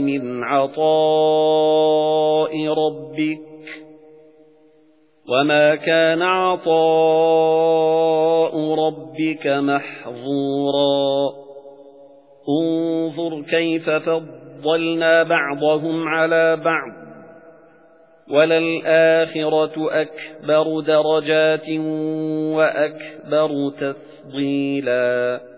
مِنْ عَطَاءِ رَبِّكَ وَمَا كَانَ عَطَاءُ رَبِّكَ مَحْظُورًا. انظُرْ كَيْفَ فَضَّلْنَا بَعْضَهُمْ عَلَى بَعْضٍ. وَلَلْآخِرَةُ أَكْبَرُ دَرَجَاتٍ وَأَكْبَرُ تَفْضِيلًا.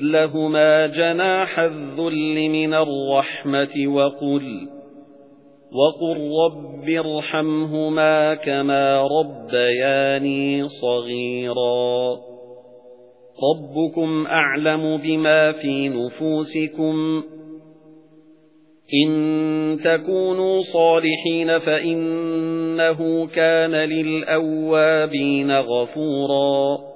لَهُمَا جَنَاحَ الذُّلِّ مِنَ الرَّحْمَةِ وَقُلْ وَقُل رَّبِّ ارْحَمْهُمَا كَمَا رَبَّيَانِي صَغِيرًا. رَبُّكُمْ أَعْلَمُ بِمَا فِي نُفُوسِكُمْ إِن تَكُونُوا صَالِحِينَ فَإِنَّهُ كَانَ لِلْأَوَّابِينَ غَفُورًا.